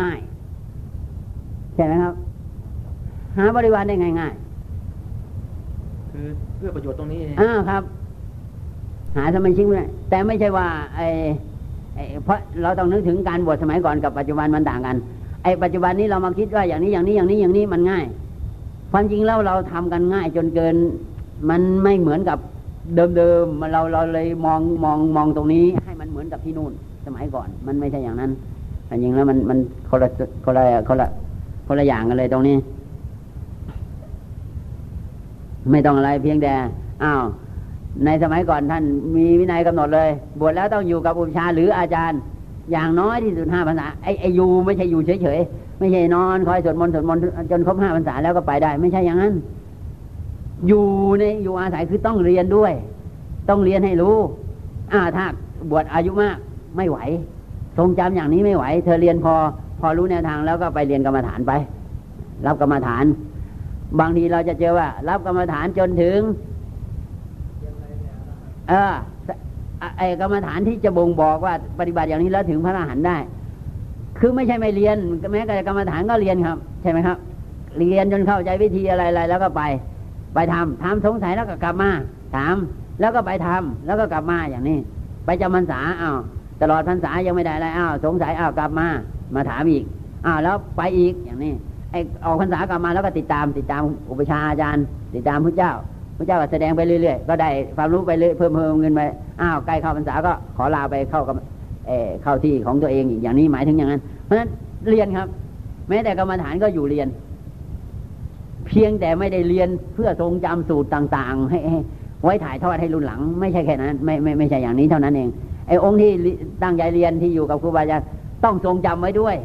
ง่ายๆใช่ไหมครับ หาบริวารได้ง่ายๆ คือเพื่อประโยชน์ตรงนี้อ่าครับ หาสมาชิกไม่แต่ไม่ใช่ว่าไอ้เพราะเราต้องนึกถึงการบวชสมัยก่อนกับปัจจุบันมันต่างกัน ไอ้ปัจจุบันนี้เรามาคิดว่าอย่างนี้อย่างนี้อย่างนี้อย่างนี้มันง่าย ความจริงแล้วเราทำกันง่ายจนเกิน มันไม่เหมือนกับเดิมๆเราเราเลยมองมองมองตรงนี้ ให้มันเหมือนกับที่นู่น สมัยก่อน มันไม่ใช่อย่างนั้น จริงแล้วมันมันคนละคนละคนละคนละอย่างกันเลยตรงนี้ ไม่ต้องอะไรเพียงแต่อ้าวในสมัยก่อนท่านมีวินัยกำหนดเลย บวชแล้วต้องอยู่กับอุปชาหรืออาจารย์ อย่างน้อยที่สุดห้าพรรษาไอ้ไออยู่ไม่ใช่อยู่เฉยๆไม่ใช่นอนคอยสวดมนต์สวดมนต์จนครบห้าพรรษาแล้วก็ไปได้ ไม่ใช่อย่างนั้น อยู่ในอยู่อาศัยคือต้องเรียนด้วย ต้องเรียนให้รู้ อ่าถ้าบวชอายุมากไม่ไหว ทรงจำอย่างนี้ไม่ไหว เธอเรียนพอ พอรู้แนวทางแล้วก็ไปเรียนกรรมฐานไป รับกรรมฐาน บางทีเราจะเจอว่า รับกรรมฐานจนถึง เออไอกรรมฐานที่จะบ่งบอกว่าปฏิบัติอย่างนี้แล้วถึงพระอรหันต์ได้ คือไม่ใช่ไม่เรียน แม้แต่กรรมฐานก็เรียนครับ ใช่ไหมครับ เรียนจนเข้าใจวิธีอะไรๆแล้วก็ไป ไปทำทำสงสัยแล้วก็กลับมาถามแล้วก็ไปทำแล้วก็กลับมาอย่างนี้ ไปจำพรรษาอ้าว ตลอดพรรษายังไม่ได้อะไรอ้าวสงสัยอ้าวกลับมา มาถามอีกอ้าวแล้วไปอีกอย่างนี้ไอออกพรรษากลับมาแล้วก็ติดตาม ติดตามอุปชาอาจารย์ ติดตามพระเจ้าพระเจ้าก็แสดงไปเรื่อยๆก็ได้ความรู้ไปเรื่อยเพิ่มเพิ่มเงินไปอ้าวใกล้เข้าพรรษาก็ขอลาไปเข้ากับเอเข้าที่ของตัวเองอีกอย่างนี้หมายถึงอย่างนั้น เพราะฉะนั้นเรียนครับ แม้แต่กรรมฐานก็อยู่เรียน เพียงแต่ไม่ได้เรียนเพื่อทรงจำสูตรต่าง ๆ ให้ไว้ถ่ายทอดให้รุ่นหลัง ไม่ใช่แค่นั้น ไม่ไม่ไม่ใช่อย่างนี้เท่านั้นเอง ไอ้องค์ที่ตั้งใจเรียนที่อยู่กับครูบาอาจารย์ต้องทรงจำไว้ด้วย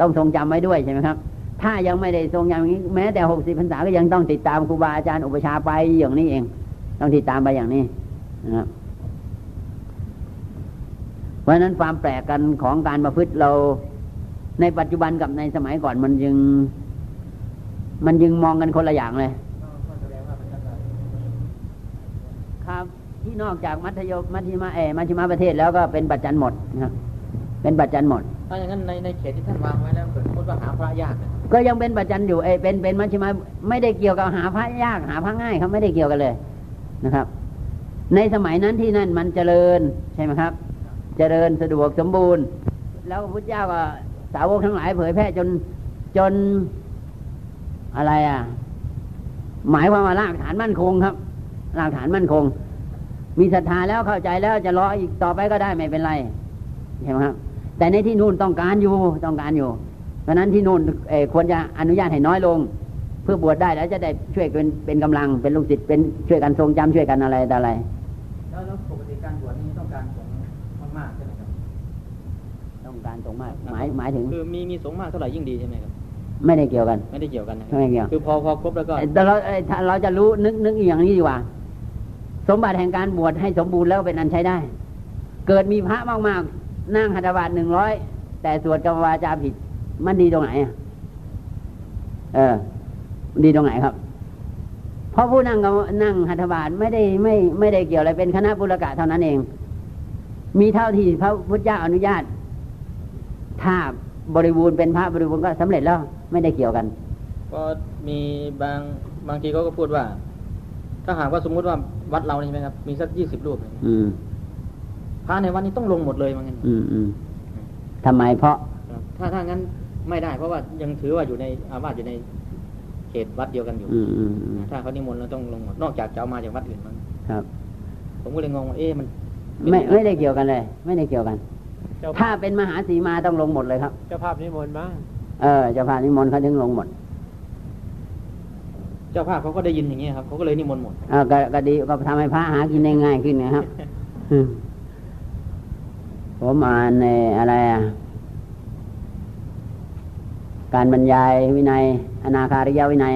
ต้องทรงจำไว้ด้วยใช่ไหมครับ ถ้ายังไม่ได้ทรงอย่างนี้ แม้แต่หกสิบพรรษาก็ยังต้องติดตามครูบาอาจารย์อุปชาไปอย่างนี้เอง ต้องติดตามไปอย่างนี้นะครับเพราะนั้นความแปลกกันของการประพฤติเราในปัจจุบันกับในสมัยก่อนมันยัง มันยังมองกันคนละอย่างเลยครับ ที่นอกจากมัธยมมัธยมเอมัธยมประเทศแล้วก็เป็นปัจจันหมดนะครับเป็นปัจจันหมดถ้าอย่างนั้นในในเขตที่ท่านวางไว้แล้วเกิดพูดว่าหาพระยากก็ยังเป็นปัจจันอยู่เอเป็นเป็นมัชฌิมาไม่ได้เกี่ยวกับหาพระยากหาพระง่ายเขาไม่ได้เกี่ยวกันเลยนะครับ ในสมัยนั้นที่นั่นมันเจริญใช่ไหมครับ เจริญสะดวกสมบูรณ์ แล้วพระพุทธเจ้าก็สาวกทั้งหลายเผยแพร่จนจนอะไรอะ หมายความว่ารากฐานมั่นคงครับรากฐานมั่นคง มีศรัทธาแล้วเข้าใจแล้วจะรออีกต่อไปก็ได้ไม่เป็นไรใช่ไหมครับแต่ในที่นู่นต้องการอยู่ต้องการอยู่ เพราะนั้นที่นู่นควรจะอนุญาตให้น้อยลง เพื่อบวชได้แล้วจะได้ช่วยเป็นเป็นกำลังเป็นลูกศิษย์เป็นช่วยกันทรงจำช่วยกันอะไรแต่อะไรแล้วปกติการบวชนี้ต้องการสงมากใช่ไหมครับต้องการสงมากหมายหมายถึง คือมีมีสงมากเท่าไหร่ยิ่งดีใช่ไหมครับไม่ได้เกี่ยวกัน ไม่ได้เกี่ยวกันไม่เกี่ยวคือพอพอครบแล้วก็แต่เราเราจะรู้นึกนึกอย่างนี้ดีกว่า สมบัติแห่งการบวชให้สมบูรณ์แล้วเป็นอันใช้ได้ เกิดมีพระมากๆ นั่งหัตถบาทหนึ่งร้อยแต่สวดกรรมวาจาผิด มันดีตรงไหนอะเออดีตรงไหนครับ เพราะผู้นั่งก็นั่งหัตถบาทไม่ได้ไม่ไม่ได้เกี่ยวอะไรเป็นคณะบุรกะเท่านั้นเอง มีเท่าที่พระพุทธเจ้าอนุญาต ถ้าบริบูรณ์เป็นพระบริบูรณ์ก็สำเร็จแล้ว ไม่ได้เกี่ยวกัน ก็มีบางบางทีเขาก็พูดว่า ถ้าหากว่าสมมุติว่าวัดเราใช่ไหมครับ มีสักยี่สิบรูปพระในวัดนี้ต้องลงหมดเลยมั้งอืมอืมทำไมเพราะ ถ้าถ้างั้นไม่ได้ เพราะว่ายังถือว่าอยู่ในอาวาสอยู่ในเขตวัดเดียวกันอยู่ถ้าเขานิมนต์เราต้องลงนอกจากจะเอามาจากวัดอื่นมั้งครับ ผมก็เลยงงว่าเอ๊ะมัน ไม่ไม่ได้เกี่ยวกันเลย ไม่ได้เกี่ยวกันถ้าเป็นมหาสีมาต้องลงหมดเลยครับ เจ้าภาพนิมนต์มั้งเออเจ้าภาพนิมนต์เขาถึงลงหมด เจ้าภาพเขาก็ได้ยินอย่างนี้ครับเขาก็เลยนิมนต์หมดอ่าก็ดีก็ทำให้พระหากินได้ง่ายขึ้นนะครับผมอ่านในอะไรอะการบรรยายวินัย อนาคาริยวินัย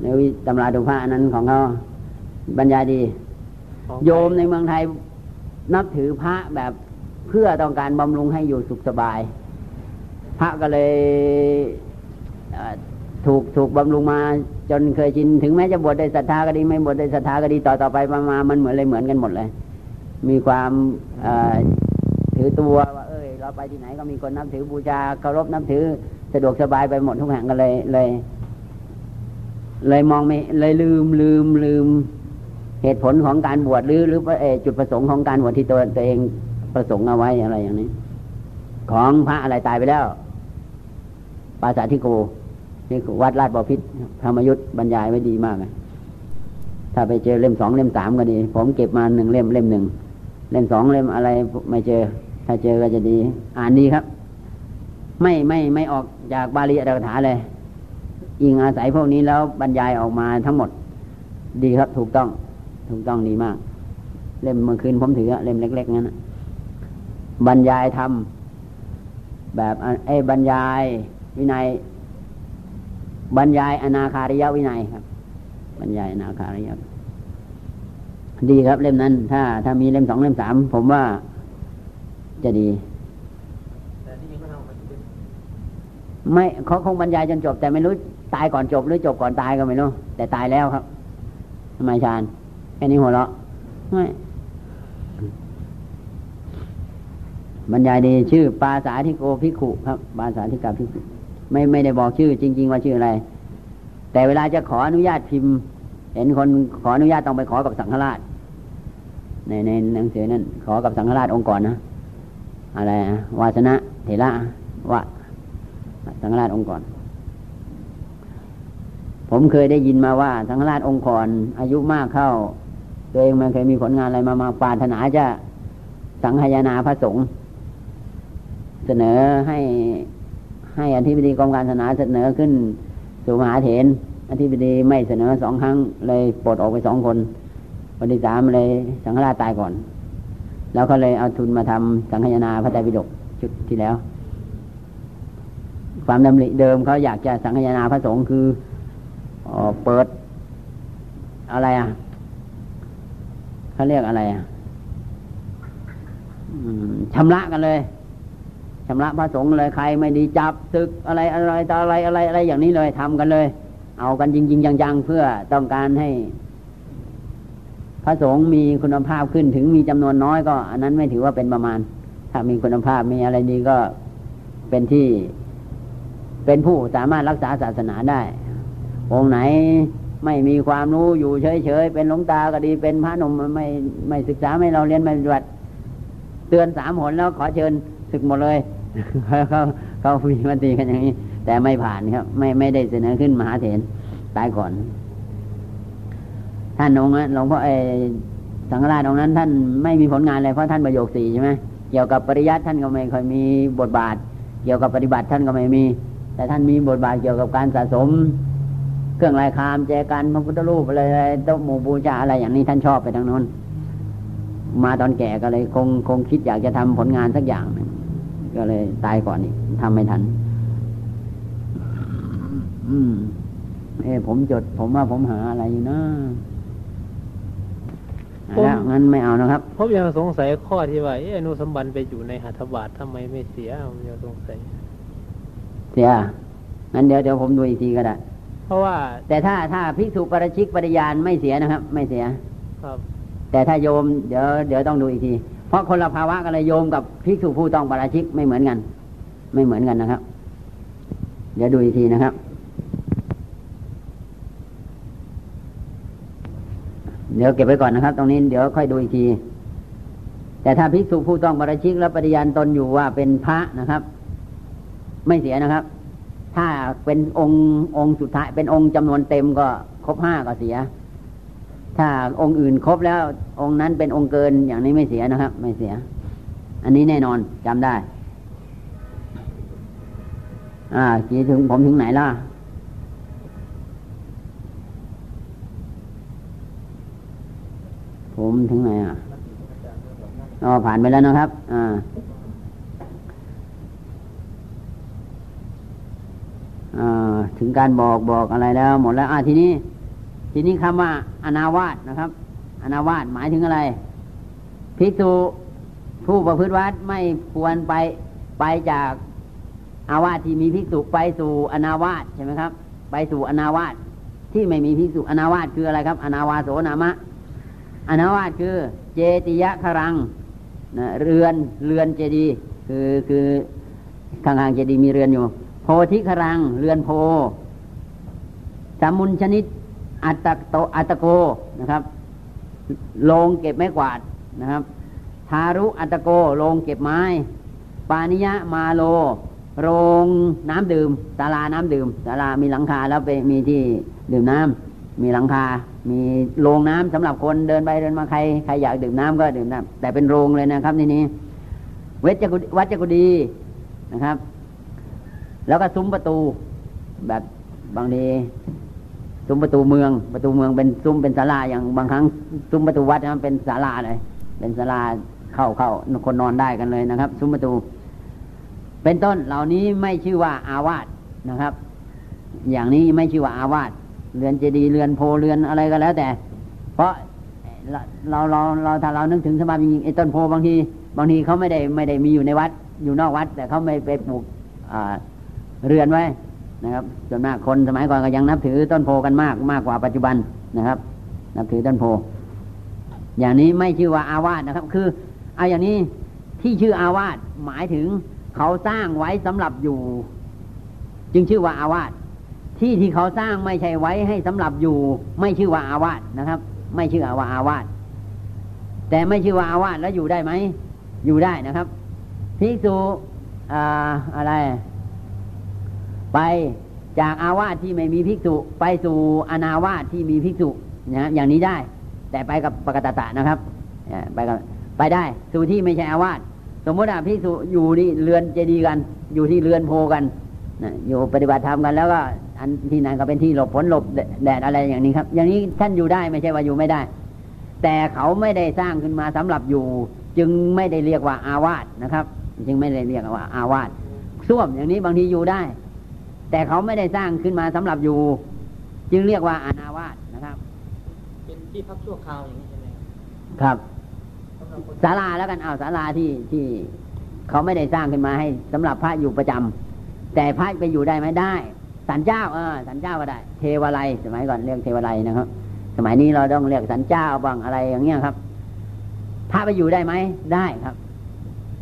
ในวิตำราดุภานั้นของเขาบรรยายดี โยมในเมืองไทยนับถือพระแบบเพื่อต้องการบำรุงให้อยู่สุขสบาย พระก็เลย ถูกถูกบำรุงมา จนเคยชินถึงแม้จะบวชได้ศรัทธาก็ดี ไม่บวชได้ศรัทธาก็ดีต่อต่อไปมา มันเหมือนเลยเหมือนกันหมดเลย มีความถือตัวว่าเอ้ย เราไปที่ไหนก็มีคนนับถือบูชาเคารพนับถือสะดวกสบายไปหมดทุกแห่งกันเลยเลย เลยมองไม่เลยลืมลืมลืม เหตุผลของการบวชหรือหรือจุดประสงค์ของการบวชที่ตัวตัวเองประสงค์เอาไว้อะไรอย่างนี้ ของพระอะไรตายไปแล้วปาสาธิโก นี่วัดราชบพิษธรรมยุทธบรรยายไว้ดีมากเลยถ้าไปเจอเล่มสองเล่มสามก็ดี ผมเก็บมาหนึ่งเล่มเล่มหนึ่งเล่มสองเล่มอะไรไม่เจอ ถ้าเจอก็จะดี อ่านดีครับ ไม่ไม่ไม่ออกจากบาลีอัตถกถาเลยอิงอาศัยพวกนี้แล้วบรรยายออกมาทั้งหมด ดีครับ ถูกต้อง ถูกต้องดีมาก เล่มเมื่อคืนผมถือเล่มเล็กๆงั้นบรรยายทำแบบไอ้บรรยายวินัย บรรยายอนาคาริยวินัยครับ บรรยายอนาคาริยดีครับ เล่มนั้น ถ้า ถ้ามีเล่มสองเล่มสามผมว่าจะดีไม่เขาคงบรรยายจนจบ แต่ไม่รู้ตายก่อนจบหรือจบก่อนตายก็ไม่รู้แต่ตายแล้วครับทำไมชาญแค่นี้หัวเราะไม่บรรยายดีชื่อปาสาธิโกภิกขุครับปาสาธิกาภิกขุ ไม่ไม่ได้บอกชื่อจริง ๆ ว่าชื่ออะไร แต่เวลาจะขออนุญาตพิมพ์ เห็นคนขออนุญาตต้องไปขอกับสังฆราช ในในหนังสือนั้นขอกับสังฆราชองค์ก่อนนะอะไรวาสนะเถระวะสังฆราชองค์ก่อน ผมเคยได้ยินมาว่า สังฆราชองค์ก่อนอายุมากเข้า ตัวเองมันเคยมีผลงานอะไรมามาปาถนาจะสังฆยานาพระสงฆ์เสนอให้ ให้อธิบดีกรมการศาสนาเสนอขึ้นสู่มหาเถรอธิบดีไม่เสนอสองครั้งเลยปลดออกไปสองคนวันที่สามเลยสังฆราชตายก่อน แล้วเขาเลยเอาทุนมาทำสังฆยนาพระไตรปิฎกชุดที่แล้ว ความดำริเดิมเขาอยากจะสังฆยนาพระสงฆ์คือเปิดอะไรอะเขาเรียกอะไรอะชำระกันเลย ชำระพระสงฆ์เลยใครไม่ดีจับศึกอะไรอะไรต่ออะไรอะไรอะไรอย่างนี้เลยทำกันเลย เอากันจริง ๆ จังๆเพื่อต้องการให้ พระสงฆ์มีคุณภาพขึ้นถึงมีจำนวนน้อยก็ อันนั้นไม่ถือว่าเป็นประมาณ ถ้ามีคุณภาพมีอะไรดีก็เป็นที่เป็นผู้สามารถรักษาศาสนาได้ องค์ไหนไม่มีความรู้อยู่เฉยๆเป็นหลวงตาก็ดีเป็นพระหนุ่มไม่ไม่ศึกษาไม่เราเรียนไม่ปฏิบัติเตือนสามหนแล้วขอเชิญศึกหมดเลย เขาเขามีมติกันอย่างนี้ แต่ไม่ผ่านครับ ไม่ไม่ได้เสนอขึ้นมหาเถรตายก่อน ท่านองค์นั้นหลวงพ่อเอสังฆราชองค์นั้น ท่านไม่มีผลงานเลยเพราะท่านประโยคสี่ใช่ไหมเกี่ยวกับปริยัติท่านก็ไม่ค่อยมีบทบาท เกี่ยวกับปฏิบัติท่านก็ไม่มี แต่ท่านมีบทบาทเกี่ยวกับการสะสม เครื่องลายคามแจกันพระพุทธรูปอะไรต้องหมู่บูชาอะไรอย่างนี้ท่านชอบไปทางโน้นมาตอนแก่ก็เลยคงคงคิดอยากจะทำผลงานสักอย่างนึง ก็เลยตายก่อนอีกทำไม่ทัน อืม เออผมจด ผมว่าผมหาอะไรอยู่นะแล้วงั้นไม่เอานะครับผมยังสงสัยข้อที่ว่าเออนุสมบัติไปอยู่ในหัตถบาททำไมไม่เสียผมยังสงสัย เสียงั้นเดี๋ยวเดี๋ยวผมดูอีกทีก็ได้ เพราะว่า แต่ถ้าถ้าภิกษุปราชิกปริยานไม่เสียนะครับ ไม่เสีย ครับ แต่ถ้าโยมเดี๋ยวเดี๋ยวต้องดูอีกที เพราะคนละภาวะกันเลยโยมกับภิกษุผู้ต้องปราชิกไม่เหมือนกัน ไม่เหมือนกันนะครับ เดี๋ยวดูอีกทีนะครับ เดี๋ยวเก็บไว้ก่อนนะครับ ตรงนี้เดี๋ยวค่อยดูอีกที แต่ถ้าภิกษุผู้ต้องปราชิกและปฏิญาณตนอยู่ว่าเป็นพระนะครับ ไม่เสียนะครับ ถ้าเป็นองค์องค์สุดท้ายเป็นองค์จำนวนเต็มก็ครบห้าก็เสีย ถ้าองค์อื่นครบแล้วองค์นั้นเป็นองค์เกินอย่างนี้ไม่เสียนะครับ ไม่เสีย อันนี้แน่นอนจำได้ อ่ากี่ถึงผมถึงไหนล่ะผมถึงไหนอะอ๋อผ่านไปแล้วนะครับ อ่าถึงการบอกบอกอะไรแล้ว หมดแล้วอ่าทีนี้ ทีนี้คำว่าอนาวาสนะครับ อนาวาสหมายถึงอะไรภิกษุผู้ประพฤติวัดไม่ควรไปไปจากอาวาสที่มีภิกษุไปสู่อนาวาสใช่ไหมครับ ไปสู่อนาวาสที่ไม่มีภิกษุอนาวาสคืออะไรครับ อนาวาโสนามะ อนาวาสคือเจติยะครังนะเรือนเรือนเจดีคือคือข้างๆเจดีย์มีเรือนอยู่ โพธิครังเรือนโพสามุนชนิด อัตโตอัตโกนะครับลงเก็บไม้กวาดนะครับ ทารุอัตโกลงเก็บไม้ ปานิยะมาโล โรงน้ำดื่มศาลาน้ำดื่มศาลามีหลังคาแล้วไปมีที่ดื่มน้ำมีหลังคา มีโรงน้ำสำหรับคนเดินไปเดินมาใครใครอยากดื่มน้ำก็ดื่มน้ำแต่เป็นโรงเลยนะครับที่นี้เวชกุวัจกุดีนะครับ แล้วก็ซุ้มประตูแบบบางที ซุ้มประตูเมือง ประตูเมืองเป็นซุ้มเป็นศาลาอย่างบางครั้งซุ้มประตูวัดมันเป็นศาลาเลย เป็นศาลาเข้าเข้าคนนอนได้กันเลยนะครับ ซุ้มประตู เป็นต้นเหล่านี้ไม่ชื่อว่าอาวาสนะครับ อย่างนี้ไม่ชื่อว่าอาวาสเรือนเจดีย์เรือนโพเรือนอะไรก็แล้วแต่ เพราะเราเราเราถ้าเรานึกถึงสมาจริงไอ้ต้นโพบางทีบางทีเขาไม่ได้ไม่ได้มีอยู่ในวัด อยู่นอกวัด แต่เขาไม่ไปปลูกเรือนไว้ นะครับส่วนมากคนสมัยก่อนก็ยังนับถือต้นโพกันมากมากกว่าปัจจุบันนะครับ นับถือต้นโพ อย่างนี้ไม่ชื่อว่าอาวาสนะครับ คือเอาอย่างนี้ที่ชื่ออาวาสหมายถึงเขาสร้างไว้สำหรับอยู่ จึงชื่อว่าอาวาสที่ที่เขาสร้างไม่ใช่ไว้ให้สำหรับอยู่ ไม่ชื่อว่าอาวาสนะครับ ไม่ชื่อว่าอาวาสแต่ไม่ชื่อว่าอาวาสแล้วอยู่ได้ไหมอยู่ได้นะครับภิกษุอะไร ไปจากอาวาสที่ไม่มีภิกษุไปสู่อนาวาสที่มีภิกษุนะอย่างนี้ได้ แต่ไปกับปกตตะนะครับไปกับไปได้สู่ที่ไม่ใช่อาวาสสมมติว่าภิกษุอยู่นี่เรือนเจดีย์กัน อยู่ที่เรือนโพกันนะอยู่ปฏิบัติธรรมกันแล้วก็อันที่นั้นก็เป็นที่หลบฝนหลบแดดอะไรอย่างนี้ครับ อย่างนี้ท่านอยู่ได้ไม่ใช่ว่าอยู่ไม่ได้ แต่เขาไม่ได้สร้างขึ้นมาสำหรับอยู่ จึงไม่ได้เรียกว่าอาวาสนะครับ จึงไม่ได้เรียกว่าอาวาสส้วมอย่างนี้บางทีอยู่ได้ แต่เขาไม่ได้สร้างขึ้นมาสำหรับอยู่ จึงเรียกว่าอนาวาสนะครับ เป็นที่พักชั่วคราวอย่างนี้ใช่ไหมครับศาลาแล้วกันเอาศาลาที่ที่เขาไม่ได้สร้างขึ้นมาให้สำหรับพระอยู่ประจำแต่พระไปอยู่ได้ไหมได้สันเจ้าเออสันเจ้าก็ได้ เทวไลสมัยก่อนเรียกเทวไลนะครับ สมัยนี้เราต้องเรียกสันเจ้าบางอะไรอย่างเงี้ยครับพระไปอยู่ได้ไหมได้ครับ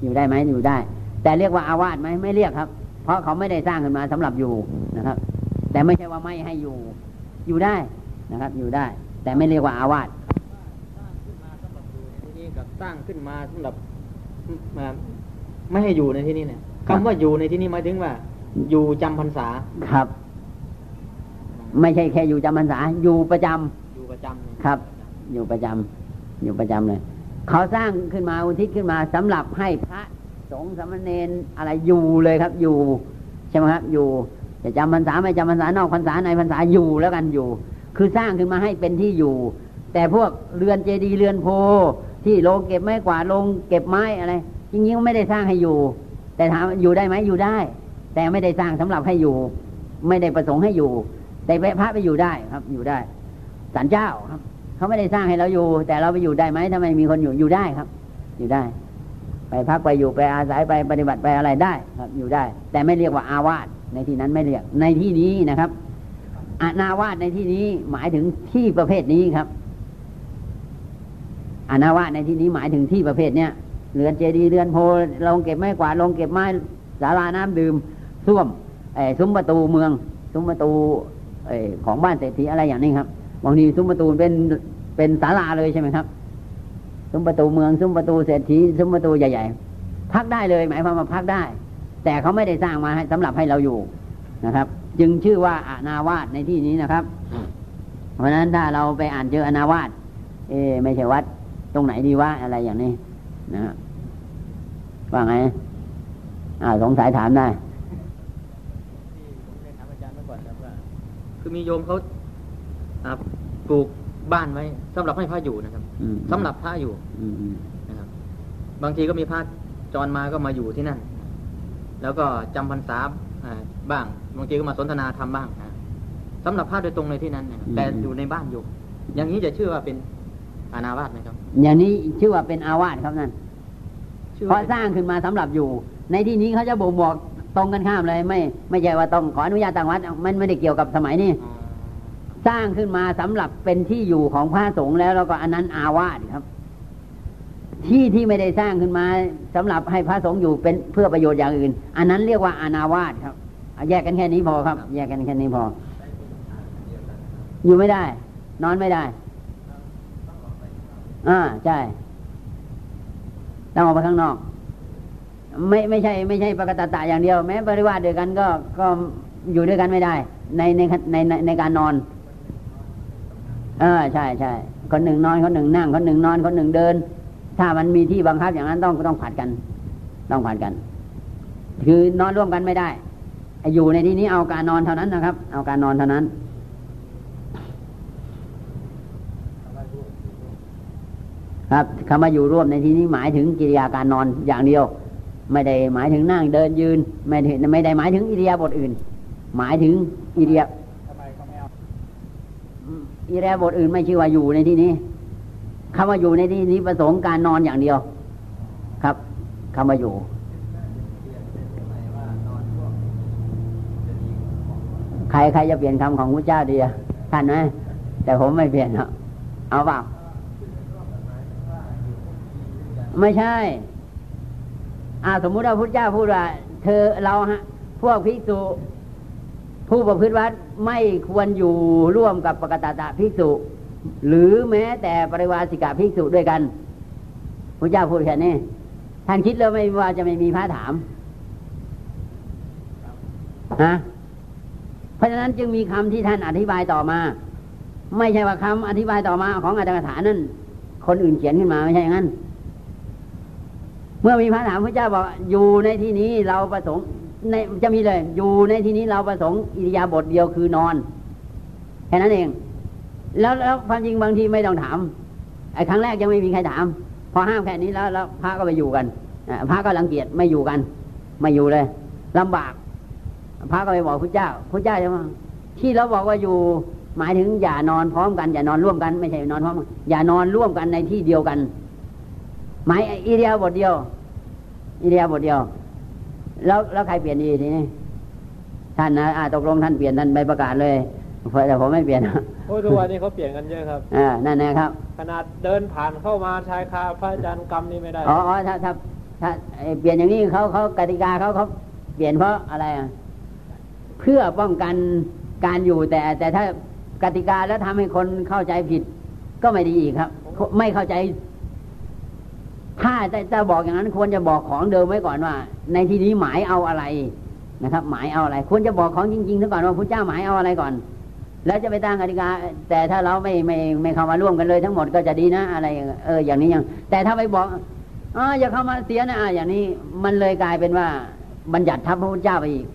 อยู่ได้ไหมอยู่ได้ แต่เรียกว่าอาวาสไหมไม่เรียกครับ เพราะเขาไม่ได้สร้างขึ้นมาสำหรับอยู่นะครับ แต่ไม่ใช่ว่าไม่ให้อยู่ อยู่ได้นะครับ อยู่ได้ แต่ไม่เรียกว่าอาวาสสร้างขึ้นมาสำหรับอยู่ในที่นี้กับสร้างขึ้นมาสำหรับมาไม่ให้อยู่ในที่นี้เนี่ยคำว่าอยู่ในที่นี้หมายถึงว่า อยู่จำพรรษาครับ ไม่ใช่แค่อยู่จำพรรษา อยู่ประจำอยู่ประจำครับ อยู่ประจำอยู่ประจำเลยเขาสร้างขึ้นมาอุทิศขึ้นมาสำหรับให้พระส งฆ์สมณเณรอะไรอยู่เลยครับอยู่ใช่ไหมครับอยู่จะจำพรรษาไม่จำพรรษานอกพรรษาในพรรษาอยู่แล้วกันอยู่ คือสร้างขึ้นมาให้เป็นที่อยู่ แต่พวกเรือนเจดีย์เรือนโพที่ลงเก็บไม้กวาดลงเก็บไม้อะไรจริงๆไม่ได้สร้างให้อยู่ แต่ถามอยู่ได้ไหมอยู่ได้ แต่ไม่ได้สร้างสำหรับให้อยู่ ไม่ได้ประสงค์ให้อยู่ แต่พระไปอยู่ได้ครับอยู่ได้สันเจ้าครับ เขาไม่ได้สร้างให้เราอยู่ แต่เราไปอยู่ได้ไหมถ้าไมมีคนอยู่อยู่ได้ครับ อยู่ได้ ไปพักไปอยู่ไปอาศัยไปปฏิบัติไปอะไรได้ครับ อยู่ได้ แต่ไม่เรียกว่าอาวาสในที่นั้นไม่เรียกในที่นี้นะครับอนาวาสในที่นี้หมายถึงที่ประเภทนี้ครับอนาวาสในที่นี้หมายถึงที่ประเภทเนี้ยเรือนเจดีเรือนโพลงเก็บไม้กวาดลงเก็บไม้ศาลาน้ำดื่มส้วมไอ้ซุ้มประตูเมือง ซุ้มประตูไอ้ของบ้านเศรษฐีอะไรอย่างนี้ครับบางทีซุ้มประตูเป็นเป็นศาลาเลยใช่ไหมครับ ซุ้มประตูเมืองซุ้มประตูเศรษฐีซุ้มประตูใหญ่ ๆ พักได้เลย หมายความว่าพักได้ แต่เขาไม่ได้สร้างมาให้สำหรับให้เราอยู่นะครับ จึงชื่อว่าอนาวาสในที่นี้นะครับ เพราะฉะนั้นถ้าเราไปอ่านเจออนาวาสเอไม่ใช่วัด ตรงไหนดีว่าอะไรอย่างนี้นะว่าไงอ่าสงสัยถามได้คือมีโยมเขาปลูก บ้านไว้สำหรับให้พระอยู่นะครับสำหรับพระอยู่นะครับ บางทีก็มีพระจรมาก็มาอยู่ที่นั่น แล้วก็จำพรรษาบ้าง บางทีก็มาสนทนาทำบ้างสำหรับพระโดยตรงในที่นั้นแต่อยู่ในบ้านอยู่ อย่างนี้จะชื่อว่าเป็นอานาวาสไหมครับ อย่างนี้ชื่อว่าเป็นอาวาสครับนั่นเพราะสร้างขึ้นมาสำหรับอยู่ ในที่นี้เขาจะบ่งบอกตรงกันข้ามเลย ไม่ ไม่ใช่ว่าต้องขออนุญาตต่างวัดมันไม่ได้เกี่ยวกับสมัยนี้ สร้างขึ้นมาสำหรับเป็นที่อยู่ของพระสงฆ์แล้วแล้วก็อันนั้นอาวาสครับ ที่ที่ไม่ได้สร้างขึ้นมาสำหรับให้พระสงฆ์อยู่เป็นเพื่อประโยชน์อย่างอื่น อันนั้นเรียกว่าอนาวาสครับแยกกันแค่นี้พอครับ แยกกันแค่นี้พอ อยู่ไม่ได้ นอนไม่ได้อ่าใช่ต้องออกไปข้างนอก ไม่ไม่ใช่ ไม่ใช่ปกติตะอย่างเดียว แม้ปริวาสเดียวกันก็ก็อยู่ด้วยกันไม่ได้ ในในในในในการนอน เออใช่ใช่คนหนึ่งนอนคนหนึ่งนั่งคนหนึ่งนอนคนหนึ่งเดิน ถ้ามันมีที่บังคับอย่างนั้นต้องต้องผัดกัน ต้องผัดกัน คือนอนร่วมกันไม่ได้ อยู่ในที่นี้เอาการนอนเท่านั้นนะครับ เอาการนอนเท่านั้นครับคำว่าอยู่ร่วมในที่นี้หมายถึงกิริยาการนอนอย่างเดียว ไม่ได้หมายถึงนั่งเดินยืน ไม่ได้ไม่ได้หมายถึงอิริยาบถอื่น หมายถึงอิริยา อิริยาบถอื่นไม่ชื่อว่าอยู่ในที่นี้คำว่าอยู่ในที่นี้ประสงค์การนอนอย่างเดียว ครับคำว่าอยู่ใครใครจะเปลี่ยนคำของพระเจ้าดีท่านไหมแต่ผมไม่เปลี่ยนเนาะเอาเปล่าไม่ใช่อาสมมุติว่าพุทธเจ้าพูดว่า เธอเราฮะ พวกภิกษุ ผู้ประพฤติวัดไม่ควรอยู่ร่วมกับปกตตะภิกษุ หรือแม้แต่ปริวาสิกาภิกษุด้วยกันพระเจ้าพูดแค่นี้ท่านคิดแล้วไม่ว่าจะไม่มีพระถามฮะเพราะฉะนั้นจึงมีคำที่ท่านอธิบายต่อมา ไม่ใช่ว่าคำอธิบายต่อมาของอาจารย์ฐานนั่นคนอื่นเขียนขึ้นมาไม่ใช่อย่างนั้น เมื่อมีพระถามพระเจ้าบอกอยู่ในที่นี้เราประสงค์ ในจะมีเลย อยู่ในที่นี้เราประสงค์อิริยาบถเดียวคือนอนแค่นั้นเอง แล้วแล้วความจริงบางทีไม่ต้องถามไอ้ครั้งแรกยังไม่มีใครถาม พอห้ามแค่นี้แล้วแล้วพระก็ไปอยู่กันพระก็รังเกียจไม่อยู่กัน ไม่อยู่เลยลำบาก พระก็ไปบอกพระเจ้าพระเจ้าจะว่าที่เราบอกว่าอยู่หมายถึงอย่านอนพร้อมกันอย่านอนร่วมกันไม่ใช่นอนพร้อมอย่านอนร่วมกันในที่เดียวกัน หมายอิเดียบทเดียวอิเดียบทเดียว แล้วแล้วใครเปลี่ยนดีทีนี้ท่านนะอาตกลงท่านเปลี่ยนท่านใบประกาศเลยแต่ผมไม่เปลี่ยนโอ้ทุกวันนี้เขาเปลี่ยนกันเยอะครับอ่านั่นนะครับ ขนาดเดินผ่านเข้ามาชายคาพระอาจารย์กรรมนี่ไม่ได้อ๋อถ้าถ้าถ้าเปลี่ยนอย่างนี้เขาเขากติกาเขาเขาเปลี่ยนเพราะอะไรอะเพื่อป้องกันการอยู่แต่ แต่ถ้ากติกาแล้วทำให้คนเข้าใจผิด ก็ไม่ดีอีกครับ ไม่เข้าใจ ถ้าจะบอกอย่างนั้นควรจะบอกของเดิมไว้ก่อนว่า ในที่นี้หมายเอาอะไรนะครับ หมายเอาอะไร ควรจะบอกของจริงๆซะก่อนว่าพระเจ้าหมายเอาอะไรก่อน แล้วจะไปตั้งกติกา แต่ถ้าเราไม่ไม่ไม่เข้ามาร่วมกันเลยทั้งหมดก็จะดีนะ อะไร เอออย่างนี้ยัง แต่ถ้าไปบอกอ๋ออย่าเข้ามาเสียนะอย่างนี้มันเลยกลายเป็นว่า บัญญัติทับพระพุทธเจ้าไปอีก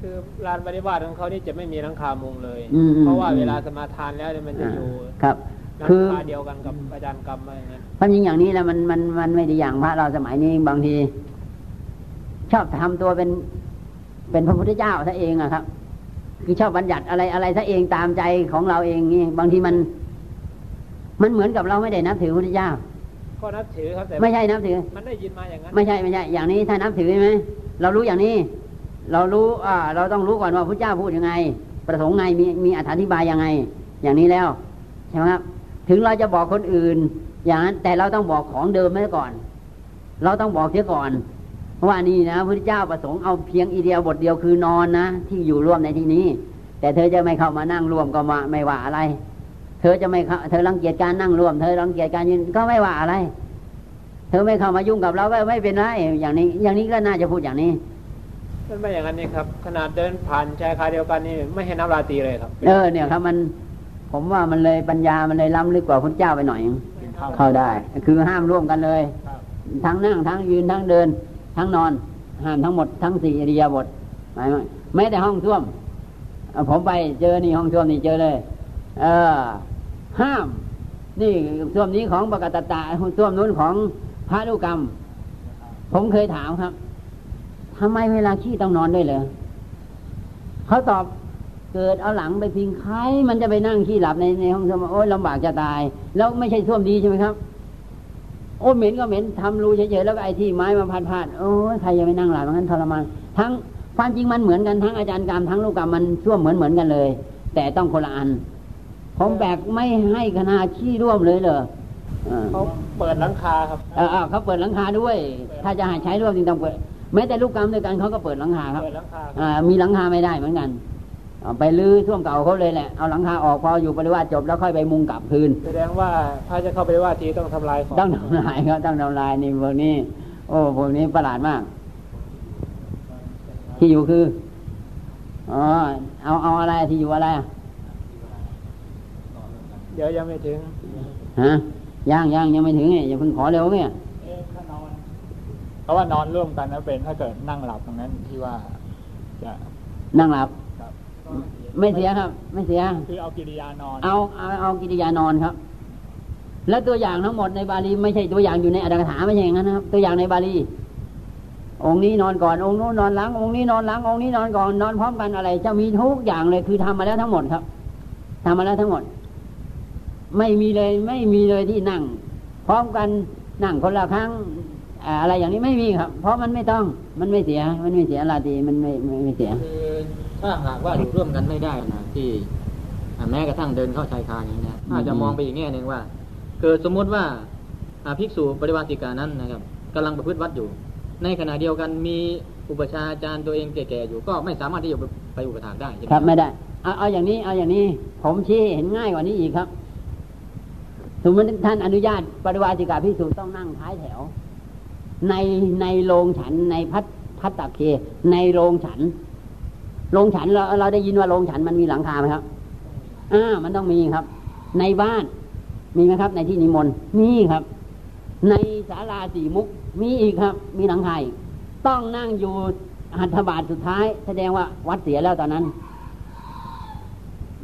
คือลานปฏิบัติของเขานี่จะไม่มีหลังคามุงเลย เพราะว่าเวลาสมาทานแล้วมันจะอยู่ครับ คือเดียวกันกับอาจารย์กรรมอะไรเงี้ยความจริงอย่างนี้แล้วมันมันมันไม่ดีอย่างพระเราสมัยนี้บางที ชอบทำตัวเป็น เป็นพระพุทธเจ้าซะเองอะครับ คือชอบบัญญัติอะไรอะไรซะเองตามใจของเราเองนี่บางทีมัน มันเหมือนกับเราไม่ได้นับถือพระพุทธเจ้าก็นับถือครับแต่ไม่ใช่นับถือ มันได้ยินมาอย่างนั้นไม่ใช่ไม่ใช่ อย่างนี้ถ้านับถือไหมเรารู้อย่างนี้ เรารู้อ่าเราต้องรู้ก่อนว่าพระเจ้าพูดยังไง ประสงค์ไงมีมีอธิบายยังไง อย่างนี้แล้วใช่ไหมครับ ถึงเราจะบอกคนอื่น อย่างนั้นแต่เราต้องบอกของเดิมไว้ก่อน เราต้องบอกเสียก่อนว่านี่นะพระเจ้าประสงค์เอาเพียงอีเดียวบทเดียวคือนอนนะที่อยู่ร่วมในที่นี้ แต่เธอจะไม่เข้ามานั่งร่วมก็มาไม่ว่าอะไร เธอจะไม่เธอรังเกียจการนั่งร่วม เธอรังเกียจการยืนก็ไม่ว่าอะไร เธอไม่เข้ามายุ่งกับเราก็ไม่เป็นไรอย่างนี้ อย่างนี้ก็น่าจะพูดอย่างนี้มันไม่อย่างนั้นนี่ครับ ขนาดเดินผ่านชายคาเดียวกันนี่ไม่เห็นน้ำราตีเลยครับ เออเนี่ยครับมัน ผมว่ามันเลยปัญญามันเลยล้ำลึกกว่าพระเจ้าไปหน่อย เข้าได้ คือห้ามร่วมกันเลย ทั้งนั่งทั้งยืนทั้งเดิน ทั้งนอน ห้ามทั้งหมดทั้งสี่อริยบทหมายไม่แต่ห้องท่วมผมไปเจอนี่ห้องท่วมนี่เจอเลย เออ ห้าม นี่ท่วมนี้ของปกตตาท่วมนู้นของพระลูกกรรม ผมเคยถามครับทำไมเวลาขี้ต้องนอนด้วยเลยเขาตอบ เกิดเอาหลังไปพิงใครมันจะไปนั่งขี้หลับในในห้องสมาโอ้ยลำบากจะตาย แล้วไม่ใช่ส้วมดีใช่ไหมครับโอ้เหม็นก็เหม็นทำรูเฉยๆแล้วก็ไอ้ที่ไม้มาพัดๆโอ้ยใครจะไปนั่งหลับมันทรมานทั้งความจริงมันเหมือนกันทั้งอาจารย์กรรมทั้งลูกกรรมมันช่วมเหมือนเหมือนกันเลย แต่ต้องคนละอันผมแบกไม่ให้คณะขี้ร่วมเลยเลยเขาเปิดหลังคาครับเออเขาเปิดหลังคาด้วย ถ้าจะหาใช้ร่วมจริงต้องเปิดแม้แต่ลูกกรรมด้วยกันเขาก็เปิดหลังคาครับเปิดหลังคาอ่ามีหลังคาไม่ได้เหมือนกัน ไปลื้อท่วมเก่าเขาเลยแหละเอาหลังคาออกพออยู่ปริวาสจบแล้วค่อยไปมุงกลับคืนแสดงว่าถ้าจะเข้าไปว่าทีต้องทำลายของต้องทำลายครับต้องทำลายนี่พวกนี้ โอ้พวกนี้ประหลาดมาก ที่อยู่คืออ๋อเอาเอาอะไรที่อยู่อะไรเดี๋ยวยังไม่ถึงฮะย่างย่างยังไม่ถึงเนี่ยอย่าเพิ่งขอเร็วเนี่ยเพราะว่านอนร่วมกันนะเป็นถ้าเกิดนั่งหลับตรงนั้นที่ว่าจะนั่งหลับ ไม่เสียครับ ไม่เสีย คือเอากิริยานอน เอาเอาเอากิริยานอนครับ แล้วตัวอย่างทั้งหมดในบาลีไม่ใช่ตัวอย่างอยู่ในอัตถกถาไม่ใช่อย่างนั้นนะครับ ตัวอย่างในบาลี องค์นี้นอนก่อนองค์นู้นนอนหลัง องค์นี้นอนหลังองค์นี้นอนก่อนนอนพร้อมกันอะไร จะมีทุกอย่างเลยคือทำมาแล้วทั้งหมดครับทำมาแล้วทั้งหมด ไม่มีเลยไม่มีเลยที่นั่ง พร้อมกันนั่งคนละครั้งอะไรอย่างนี้ไม่มีครับ เพราะมันไม่ต้องมันไม่เสีย มันไม่เสียลาตีมันไม่ไม่เสียคือ ถ้าหากว่าอยู่ร่วมกันไม่ได้นะที่แม้กระทั่งเดินเข้าชายคาอย่างนี้นะถ้าจะมองไปอีกแง่หนึ่งว่าเกิดสมมุติว่าภิกษุปริวาสิกานั้นนะครับกำลังประพฤติวัดอยู่ ในขณะเดียวกันมีอุปชาอาจารย์ตัวเองแก่ๆอยู่ ก็ไม่สามารถที่จะไปอุปถากได้ครับไม่ได้เอาเอาอย่างนี้เอาอย่างนี้ ผมชี้เห็นง่ายกว่านี้อีกครับสมมติท่านอนุญาตปริวาสิกาภิกษุต้องนั่งท้ายแถว ในในโรงฉันในพัดพัตตะเคในโรงฉัน โรงฉันเราเราได้ยินว่าโรงฉันมันมีหลังคาไหมครับอ่ามันต้องมีครับ ในบ้านมีไหมครับ ในที่นิมนต์มีครับ ในศาลาสีมุกมีอีกครับ มีหลังคาต้องนั่งอยู่หัตถบาทสุดท้าย แสดงว่าวัดเสียแล้วตอนนั้น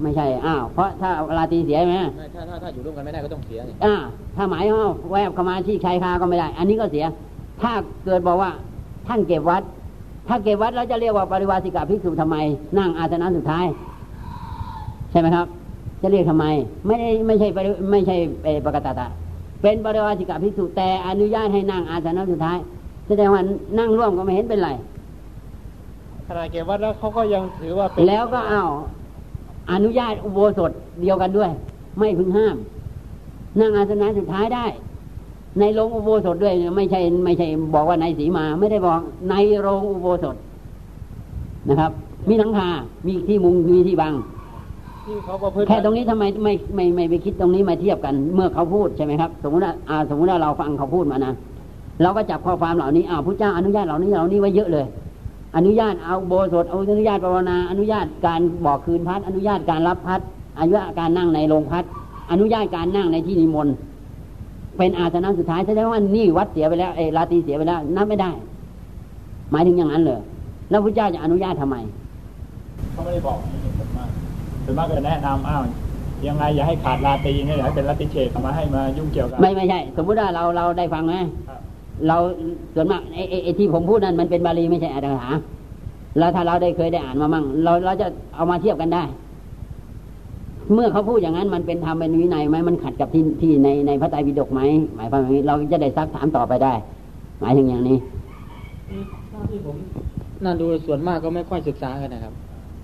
ไม่ใช่อ้าวเพราะถ้าลาตีเสียไหมถ้าถ้าถ้าอยู่ร่วมกันไม่ได้ก็ต้องเสียอ่าถ้าหมายว่าแวบเข้ามาที่ชายคาก็ไม่ได้ อันนี้ก็เสีย ถ้าเกิดบอกว่าท่านเก็บวัด ถ้าเก็บวัดแล้วจะเรียกว่าปริวาสิกาภิกษุทำไม นั่งอาสนะสุดท้าย ใช่ไหมครับ จะเรียกทำไม ไม่ได้ไม่ใช่ไม่ใช่ปกติตะเป็นปริวาสิกาภิกษุแต่อนุญาตให้นั่งอาสนะสุดท้ายแสดงว่านั่งร่วมก็ไม่เห็นเป็นไรขณะเก็บวัดแล้วเขาก็ยังถือว่าเป็นแล้วก็เอาอนุญาตอุโบสถเดียวกันด้วย ไม่พึงห้าม นั่งอาสนะสุดท้ายได้ ในโรงอุโบสถด้วยไม่ใช่ ไม่ใช่บอกว่าในสีมา ไม่ได้บอกในโรงอุโบสถนะครับ มีหลังคา มีที่มุงมีที่บังแค่ตรงนี้ทำไมไม่ไม่ไม่ไปคิดตรงนี้มาเทียบกัน เมื่อเขาพูดใช่ไหมครับ สมมติว่าอาสมมติว่าเราฟังเขาพูดมานะเราก็จับข้อความเหล่านี้อ้าวพระเจ้าอนุญาตเหล่านี้เหล่านี้ไว้เยอะเลย อนุญาตเอาโบสถอนุญาตภาวนา อนุญาตการบอกคืนพัดอนุญาตการรับพัดอนุญาตการนั่งในโรงพัดอนุญาตการนั่งในที่นิมนต์ เป็นอาสนะสุดท้ายแสดงว่านี่วัดเสียไปแล้วเอราตีเสียไปแล้วนับไม่ได้ หมายถึงอย่างนั้นเลยแล้วพระเจ้าจะอนุญาตทำไมเขาไม่ได้บอกส่วนมากส่วนมากก็แนะนำอ้าวยังไงอย่าให้ขาดราตีนี่อย่าให้เป็นราติเชตมาให้มายุ่งเกี่ยวกันไม่ไม่ใช่ สมมุติว่าเราเราได้ฟังไหมเราส่วนมากไอ้ไอ้ที่ผมพูดนั้นมันเป็นบาลีไม่ใช่อัตถกถาแล้วถ้าเราได้เคยได้อ่านมามั่งเราเราจะเอามาเทียบกันได้ เมื่อเขาพูดอย่างนั้นมันเป็นธรรมเป็นวินัยไหมมันขัดกับที่ที่ในในพระไตรปิฎกไหมหมายความอย่างนี้เราจะได้ซักถามต่อไปได้ หมายถึงอย่างนี้ที่ผมนั่นดูส่วนมากก็ไม่ค่อยศึกษากันนะครับ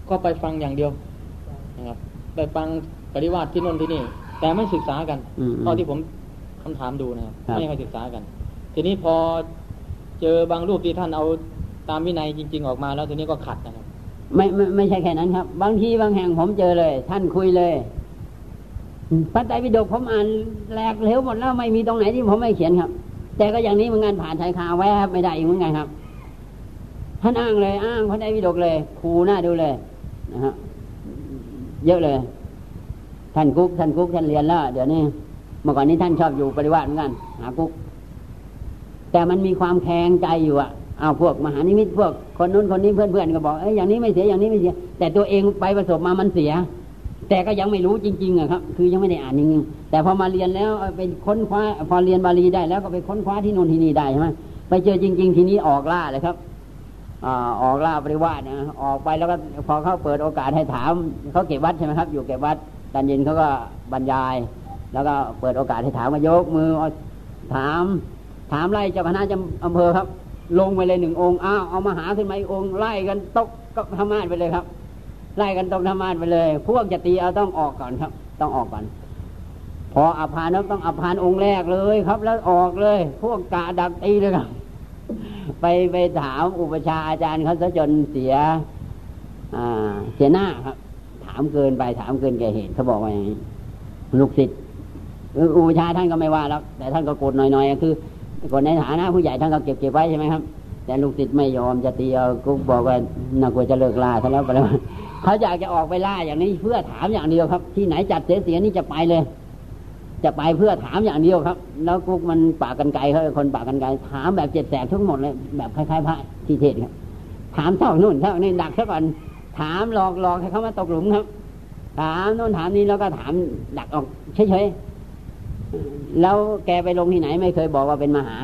ก็ไปฟังอย่างเดียวนะครับไปฟังปริวาสที่นนที่นี่ แต่ไม่ศึกษากันเท่าที่ผมคำถามดูนะครับไม่ค่อยศึกษากัน ทีนี้พอเจอบางรูปที่ท่านเอาตามวินัยจริง ๆ ออกมาแล้วทีนี้ก็ขัดนะครับ ไม่ไม่ไม่ใช่แค่นั้นครับ บางทีบางแห่งผมเจอเลย ท่านคุยเลยพระไตรปิฎกผมอ่านแหลกเหลวหมดแล้วไม่มีตรงไหนที่ผมไม่เขียนครับ แต่ก็อย่างนี้เหมือนกันผ่านชายคาแวบไม่ได้อีกเหมือนกันครับ ท่านอ้างเลย อ้างพระไตรปิฎกเลยครูหน้าดูเลยนะฮะเยอะเลย ท่านกุ๊กท่านกุ๊กท่านเรียนแล้วเดี๋ยวนี้เมื่อก่อนนี้ท่านชอบอยู่ปริวาสเหมือนกันหากุ๊กแต่มันมีความแข็งใจอยู่อะ เอาพวกมหานิมิตพวกคนนู้นคนนี้เพื่อนเพื่อนก็บอกเอ้ยอย่างนี้ไม่เสียอย่างนี้ไม่เสีย แต่ตัวเองไปประสบมามันเสีย แต่ก็ยังไม่รู้จริงๆอะครับ คือยังไม่ได้อ่านจริงๆแต่พอมาเรียนแล้วไปค้นคว้า พอเรียนบาลีได้แล้วก็ไปค้นคว้าที่นู่นที่นี่ได้ใช่ไหมไปเจอจริง ๆ ทีนี้ออกล่าเลยครับออกล่าปริวาสนะออกไปแล้วก็พอเขาเปิดโอกาสให้ถามเขาเก็บวัดใช่ไหมครับ อยู่เก็บวัดตอนเย็นเขาก็บรรยาย แล้วก็เปิดโอกาสให้ถามมายกมือถาม ถามไล่เจ้าคณะจำอำเภอครับ ลงไปเลยหนึ่งองค์อ้าวเอามาหาขึ้นมาอีกองค์ไล่กันตกก็ธรรมานไปเลยครับ ไล่กันตกธรรมานไปเลย พวกจะตีเอาต้องออกก่อนครับ ต้องออกก่อนพออภานต้องอภานองค์แรกเลยครับ แล้วออกเลย พวกกะดักตีเลยครับ ไปไปถามอุปชาอาจารย์เขาซะจนเสียอ่าเสียหน้าครับ ถามเกินไปถามเกินแกเหตุเขาบอกว่าอย่างนี้ลูกศิษย์อุปชาท่านก็ไม่ว่าแล้วแต่ท่านก็โกรธหน่อยๆคือ โกรธในฐานะผู้ใหญ่ท่านก็เก็บเก็บไว้ใช่ไหมครับ แต่ลูกศิษย์ไม่ยอมจะตีเอากุ๊กบอกว่าน่ากลัวจะเลิกล่าซะแล้วไปแล้วเขาอยากจะออกไปล่าอย่างนี้เพื่อถามอย่างเดียวครับ ที่ไหนจัดเสียเสียนี่จะไปเลย จะไปเพื่อถามอย่างเดียวครับ แล้วกุ๊กมันปากกันไกลเขาคนปากกันไกลถามแบบเจ็ดแสบทั้งหมดเลยแบบคล้ายๆพระทีเทศครับถามเท่านู่นเท่านี่ดักซะก่อนถามหลอกหลอกให้เขามาตกหลุมครับ ถามโน่นถามนี้แล้วก็ถามดักออกเฉยๆ แล้วแกไปลงที่ไหนไม่เคยบอกว่าเป็นมหา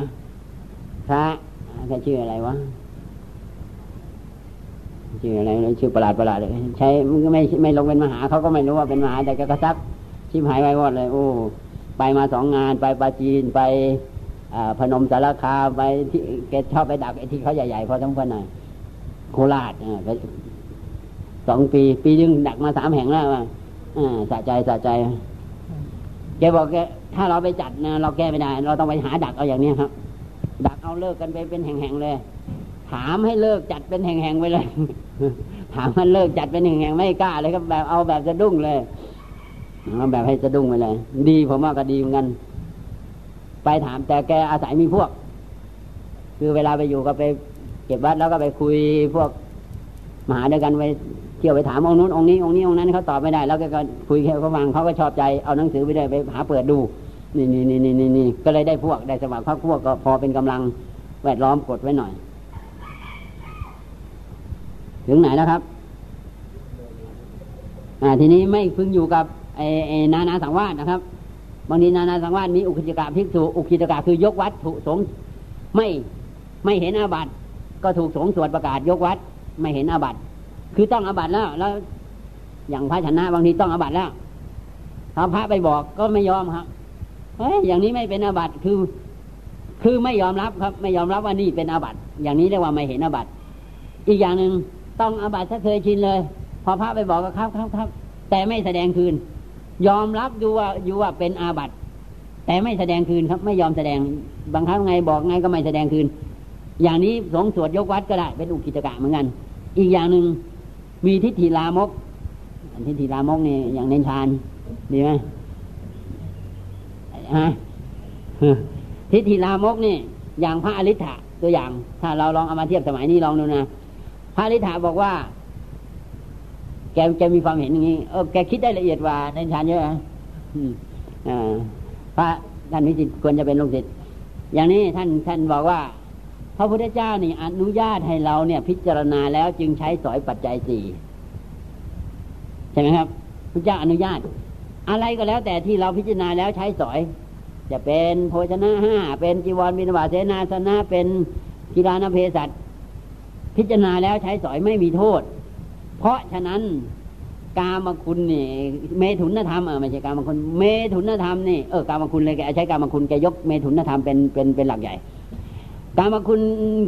พระแกชื่ออะไรวะชื่ออะไรชื่อประหลาดประหลาดเลยใช้ไม่ไม่ลงเป็นมหาเขาก็ไม่รู้ว่าเป็นมหา แต่ก็กระซับชิมหายไว้วอดเลยโอ้ไปมาสองงานไปปาจีนไปพนมสารคาไปที่แกชอบไปดักไอ้ที่เขาใหญ่ๆพอสมควรหน่อยโคราชสองปี ปีนึงดักมาสามแห่งแล้วอ่าสะใจสะใจ แกบอกแกถ้าเราไปจัดนะเราแก้ไม่ได้ เราต้องไปหาดักเอาอย่างนี้ครับ ดักเอาเลิกกันไปเป็นแห่งๆเลย ถามให้เลิกจัดเป็นแห่งๆไปเลย ถามมันเลิกจัดเป็นแห่งๆไม่กล้าเลยก็แบบเอาแบบจะดุ้งเลยเอาแบบให้จะดุ้งไปเลย ดีผมว่าก็ดีเหมือนกันไปถามแต่แกอาศัยมีพวก คือเวลาไปอยู่ก็ไป เก็บวัดแล้วก็ไปคุยพวกมหาด้วยกันไป ที่ยวไปถามองนู้นองนี้องนี้องนั้นเขาตอบไม่ได้ แล้วก็คุยแค่เขาฟังเขาก็ชอบใจเอาหนังสือไปได้ไปหาเปิดดู นี่นี่นี่นี่นี่ก็เลยได้พวกได้สมัครพักพวกก็พอเป็นกำลังแวดล้อมกดไว้หน่อย ถึงไหนแล้วครับ อ่าทีนี้ไม่พึงอยู่กับไอ้ไอ้นานาสังวาสนะครับบางทีนานาสังวาสมีอุคิจกะภิกษุอุคิจกะคือยกวัดถูกสงไม่ไม่เห็นอาบัติก็ถูกสงสวดประกาศยกวัด ไม่เห็นอาบัติ คือต้องอาบัติแล้ว แล้ว อย่างพระชนะบางทีต้องอาบัติแล้วถ้าพระไปบอกก็ไม่ยอมครับเฮ้ยอย่างนี้ไม่เป็นอาบัติคือ คือไม่ยอมรับครับ ไม่ยอมรับว่านี่เป็นอาบัติอย่างนี้เรียกว่าไม่เห็นอาบัติอีกอย่างหนึ่งต้องอาบัติถ้าเคยชินเลย พอพระไปบอกก็ครับครับครับ แต่ไม่แสดงคืน ยอมรับอยู่ว่าอยู่ว่าเป็นอาบัติแต่ไม่แสดงคืนครับ ไม่ยอมแสดงบางครั้งไงบอกไงก็ไม่แสดงคืน อย่างนี้สงสวดยกวัดก็ได้เป็นอุกิจกะเหมือนกัน อีกอย่างหนึ่ง มีทิฏฐิลามกทิฏฐิลามกนี่อย่างเน้นชานดีไหมฮะทิฏฐิลามกนี่อย่างพระอริ t ะตัวอย่าง ถ้าเราลองเอามาเทียบสมัยนี้ลองดูนะพระอริ t ะบอกว่า แกแกมีความเห็นอย่างนี้เออแกคิดได้ละเอียดว่าเน้นชานเยอะอ่าพระท่านวิจิตควรจะเป็นลูกศิษย์อย่างนี้ท่านท่านบอกว่า พระพุทธเจ้านี่อนุญาตให้เราเนี่ย พิจารณาแล้วจึงใช้สอยปัจจัยสี่ใช่ไหมครับพระเจ้าอนุญาต อะไรก็แล้วแต่ที่เราพิจารณาแล้วใช้สอย จะเป็นโภชนะห้าเป็นจีวรบิณฑบาตเสนาสนะเป็นกีฬานเพศัตพิจารณาแล้วใช้สอยไม่มีโทษ เพราะฉะนั้นกามคุณนี่เมถุนธรรมเออไม่ใช่กามคุณ เมถุนธรรมนี่เออกามคุณเลยแกใช้กามคุณแกยกเมถุนธรรมเป็นเป็นเป็นหลักใหญ่ กามคุณ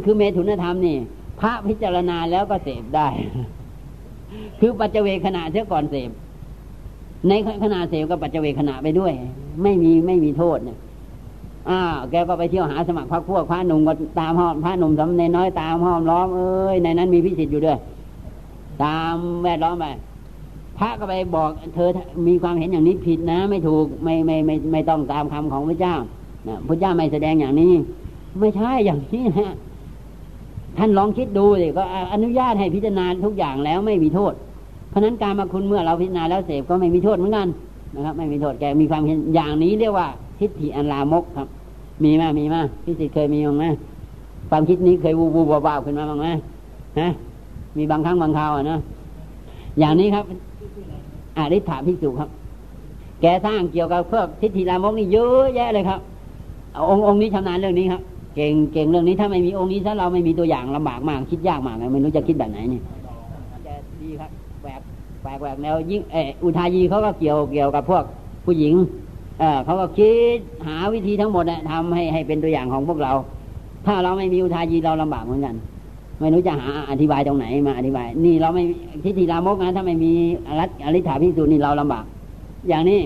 คือเมถุนธรรมนี่ พระพิจารณาแล้วก็เสพได้ คือปัจเจเวขณะเท่าก่อนเสพในขณะเสพก็ปัจเจเวขณะไปด้วย ไม่มีไม่มีโทษเนี่ยอ้าวแกก็ไปเที่ยวหาสมัครพรรคพวกพระหนุ่มก็ตามห้อมพระหนุ่มสำเนน้อยตามห้อมล้อมเอ้ยในนั้นมีพิสิทธิ์อยู่ด้วย ตามแวดล้อมไปพระก็ไปบอก เธอมีความเห็นอย่างนี้ผิดนะ ไม่ถูกไม่ไม่ไม่ไม่ต้องตามคำของพระเจ้านะพระเจ้าไม่แสดงอย่างนี้ ไม่ใช่อย่างนี้นะท่านลองคิดดูสิก็อนุญาตให้พิจารณาทุกอย่างแล้วไม่มีโทษ เพราะนั้นการมาคุณเมื่อเราพิจารณาแล้วเสพก็ไม่มีโทษเหมือนกันนะครับ ไม่มีโทษแกมีความเห็นอย่างนี้เรียกว่า ทิฏฐิอันลามกครับ มีไหมมีไหมพิสิทธิ์เคยมีมั้งไหมความคิดนี้เคยวูบวูบวาขึ้นมาบ้างไหมฮะมีบางครั้งบางคราวอะนะอย่างนี้ครับอริ t าพิสุครับ แกสร้างเกี่ยวกับเพื่อทิฏฐิลามกนี่เยอะแยะเลยครับองค์องค์นี้ชำนาญเรื่องนี้ครับ เก่งเก่งเรื่องนี้ถ้าไม่มีองค์นี้ถ้าเราไม่มีตัวอย่างลำบากมากคิดยากมากไม่รู้จะคิดแบบไหนนี่จะดีครับแหวกแหวกแหวกแนวยิ่งเอออุทายีเขาก็เกี่ยวเกี่ยวกับพวกผู้หญิงเออเขาก็คิดหาวิธีทั้งหมดนะทำให้ให้เป็นตัวอย่างของพวกเรา ถ้าเราไม่มีอุทายีเราลำบากเหมือนกัน ไม่รู้จะหาอธิบายตรงไหนมาอธิบาย นี่เราไม่ทิฏฐิลามกนะถ้าไม่มีอรัตอริ t าพิสูจน์นี่เราลำบาก อย่างนี้